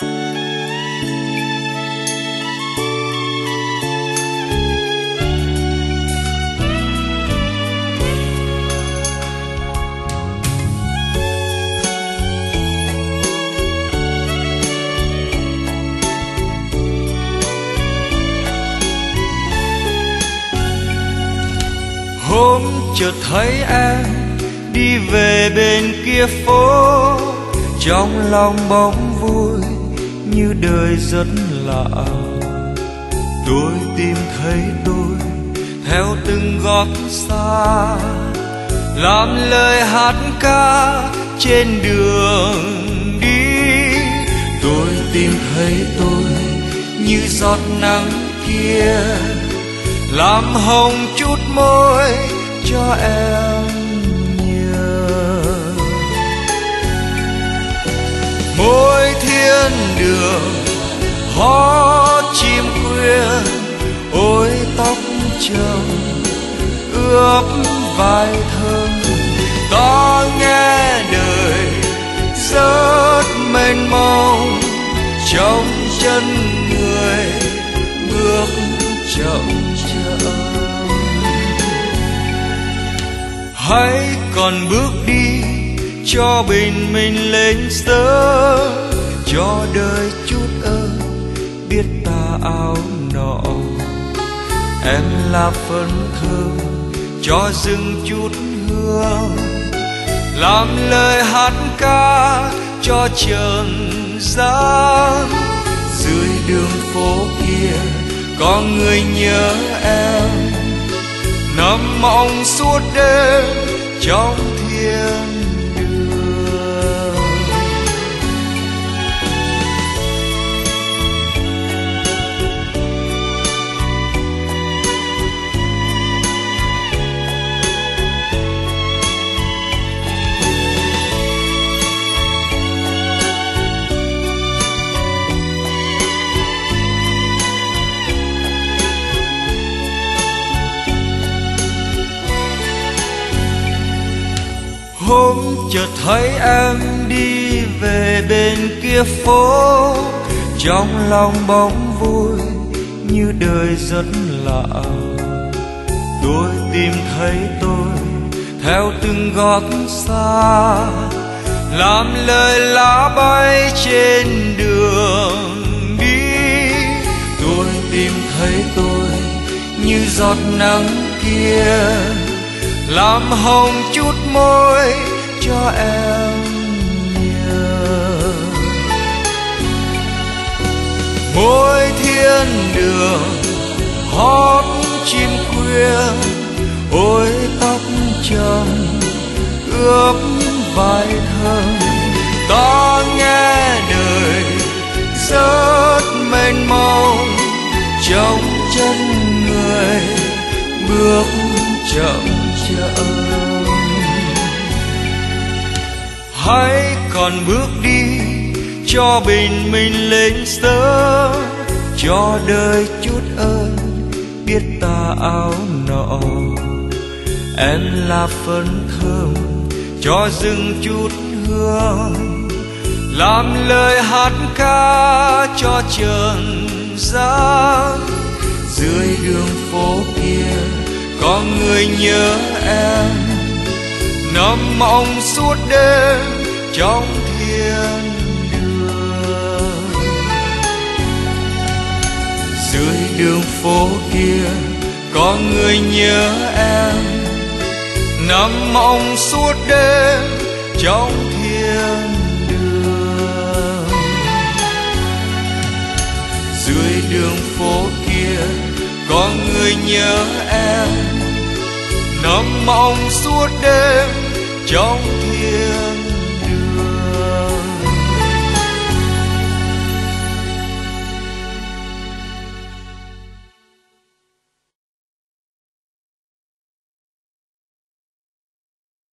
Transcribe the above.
hôm chợt thấy em đi về bên kia phố trong lòng bóng vui như đời rất lạ. Tôi tìm thấy tôi theo từng gót xa, làm lời hát ca trên đường đi. Tôi tìm thấy tôi như giọt nắng kia, làm hồng chút môi cho em nhớ. Môi thiên thơm. Ta nghe đời rất mênh mông, trong chân người bước chậm chậm. Hãy còn bước đi cho bình minh lên sớm cho đời chút ơn biết ta áo nọ. Em là phấn thơm cho rừng chút hương, làm lời hát ca cho trần gian dưới đường phố kia có người nhớ em, nằm mộng suốt đêm trong thiên hôm chợt thấy em đi về bên kia phố. Trong lòng bóng vui như đời rất lạ. Tôi tìm thấy tôi theo từng gót xa. Làm lời lá bay trên đường đi. Tôi tìm thấy tôi như giọt nắng kia làm hồng chút môi cho em nhớ. Môi thiên đường, hót chim khuya, ôi tóc trầm ướp vai thơm. Ta nghe đời rất mênh mông, trong chân người bước chậm chợ, hãy còn bước đi cho bình minh lên sớm cho đời chút ơn biết ta áo nọ. Em là phấn thơm cho rừng chút hương làm lời hát ca cho trần gian dưới đường phố có người nhớ em. Nằm mộng suốt đêm trong thiên đường. Dưới đường phố kia có người nhớ em. Nằm mộng suốt đêm trong thiên đường. Dưới đường phố kia có người nhớ em nằm mộng suốt đêm trong thiền